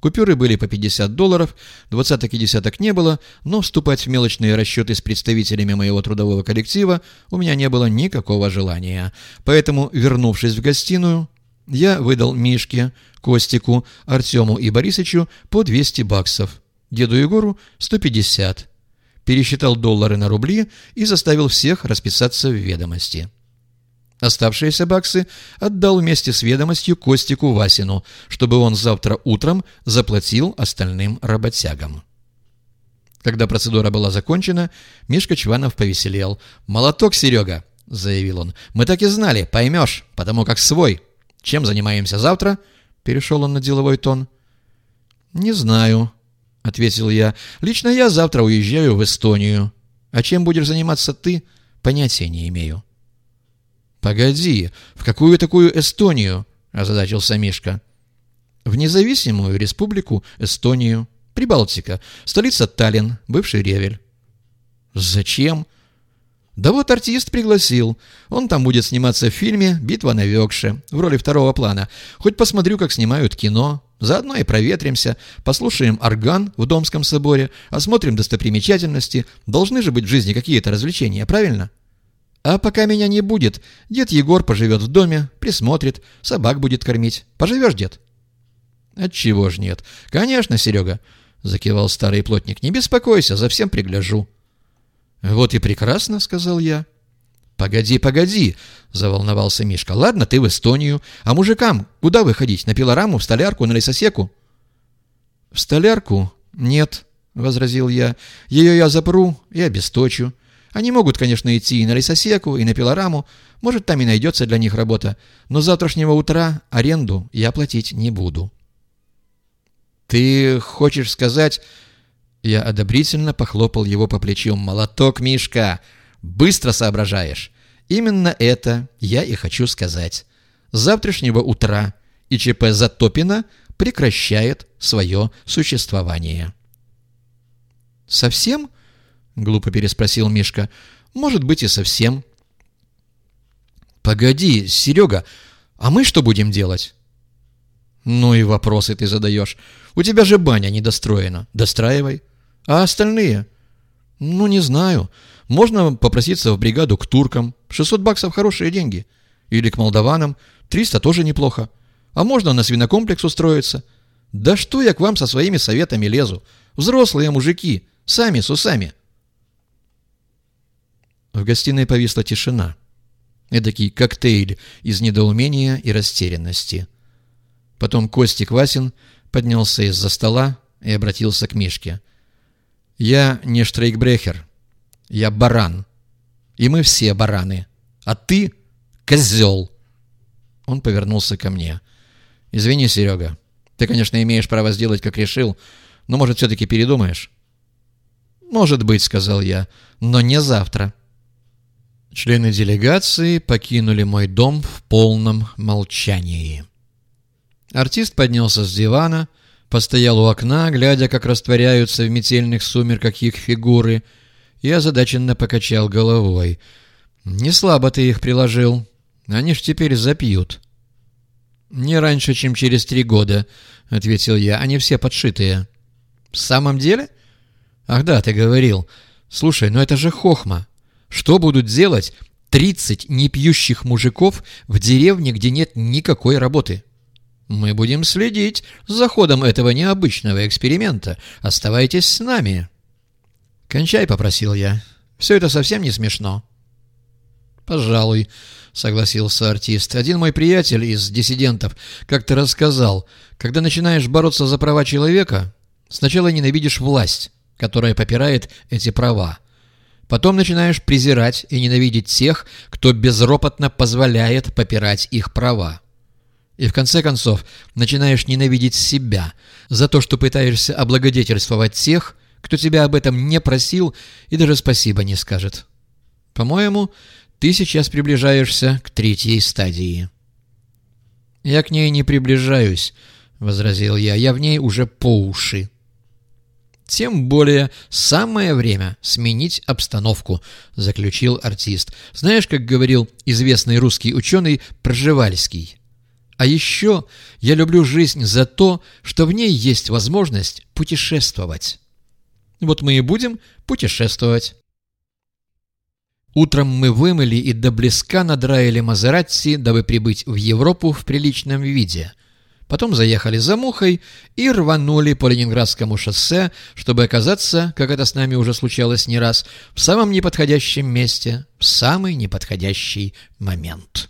Купюры были по 50 долларов, двадцаток и десяток не было, но вступать в мелочные расчеты с представителями моего трудового коллектива у меня не было никакого желания. Поэтому, вернувшись в гостиную, я выдал Мишке, Костику, Артему и Борисычу по 200 баксов, деду Егору 150. Пересчитал доллары на рубли и заставил всех расписаться в ведомости. Оставшиеся баксы отдал вместе с ведомостью Костику Васину, чтобы он завтра утром заплатил остальным работягам. Когда процедура была закончена, Мишка Чванов повеселел. «Молоток, Серега!» — заявил он. «Мы так и знали, поймешь, потому как свой. Чем занимаемся завтра?» — перешел он на деловой тон. «Не знаю», — ответил я. «Лично я завтра уезжаю в Эстонию. А чем будешь заниматься ты, понятия не имею». «Погоди, в какую такую Эстонию?» – озадачился Мишка. «В независимую республику Эстонию, Прибалтика, столица Таллин, бывший Ревель». «Зачем?» «Да вот артист пригласил. Он там будет сниматься в фильме «Битва на Векше» в роли второго плана. Хоть посмотрю, как снимают кино. Заодно и проветримся, послушаем орган в Домском соборе, осмотрим достопримечательности. Должны же быть в жизни какие-то развлечения, правильно?» А пока меня не будет, дед Егор поживет в доме, присмотрит, собак будет кормить. Поживешь, дед?» «Отчего ж нет? Конечно, Серега!» — закивал старый плотник. «Не беспокойся, за всем пригляжу». «Вот и прекрасно», — сказал я. «Погоди, погоди!» — заволновался Мишка. «Ладно, ты в Эстонию. А мужикам куда выходить? На пилораму, в столярку, на лесосеку?» «В столярку? Нет», — возразил я. «Ее я запру и обесточу. Они могут, конечно, идти и на лесосеку, и на пилораму, может, там и найдется для них работа, но с завтрашнего утра аренду я платить не буду. «Ты хочешь сказать...» Я одобрительно похлопал его по плечу. «Молоток, Мишка! Быстро соображаешь! Именно это я и хочу сказать. С завтрашнего утра ИЧП Затопина прекращает свое существование». «Совсем?» — глупо переспросил Мишка. «Может быть и совсем». «Погоди, Серега, а мы что будем делать?» «Ну и вопросы ты задаешь. У тебя же баня недостроена. Достраивай. А остальные?» «Ну, не знаю. Можно попроситься в бригаду к туркам. 600 баксов – хорошие деньги. Или к молдаванам. 300 тоже неплохо. А можно на свинокомплекс устроиться. Да что я к вам со своими советами лезу? Взрослые мужики. Сами с усами». В гостиной повисла тишина. Эдакий коктейль из недоумения и растерянности. Потом Костик Васин поднялся из-за стола и обратился к Мишке. «Я не штрейкбрехер. Я баран. И мы все бараны. А ты — козел!» Он повернулся ко мне. «Извини, Серега. Ты, конечно, имеешь право сделать, как решил, но, может, все-таки передумаешь?» «Может быть», — сказал я, — «но не завтра». Члены делегации покинули мой дом в полном молчании. Артист поднялся с дивана, постоял у окна, глядя, как растворяются в метельных сумерках их фигуры, и озадаченно покачал головой. «Не слабо ты их приложил. Они ж теперь запьют». «Не раньше, чем через три года», — ответил я. «Они все подшитые». «В самом деле?» «Ах да, ты говорил. Слушай, ну это же хохма. Что будут делать 30 непьющих мужиков в деревне, где нет никакой работы? Мы будем следить за ходом этого необычного эксперимента. Оставайтесь с нами. «Кончай», — попросил я. «Все это совсем не смешно». «Пожалуй», — согласился артист. «Один мой приятель из диссидентов как-то рассказал, когда начинаешь бороться за права человека, сначала ненавидишь власть, которая попирает эти права, Потом начинаешь презирать и ненавидеть тех, кто безропотно позволяет попирать их права. И в конце концов начинаешь ненавидеть себя за то, что пытаешься облагодетельствовать тех, кто тебя об этом не просил и даже спасибо не скажет. По-моему, ты сейчас приближаешься к третьей стадии. «Я к ней не приближаюсь», — возразил я, — «я в ней уже по уши». «Тем более самое время сменить обстановку», — заключил артист. «Знаешь, как говорил известный русский ученый Пржевальский, А еще я люблю жизнь за то, что в ней есть возможность путешествовать. Вот мы и будем путешествовать. Утром мы вымыли и до блеска надраили Мазератти, дабы прибыть в Европу в приличном виде. Потом заехали за Мухой и рванули по Ленинградскому шоссе, чтобы оказаться, как это с нами уже случалось не раз, в самом неподходящем месте, в самый неподходящий момент.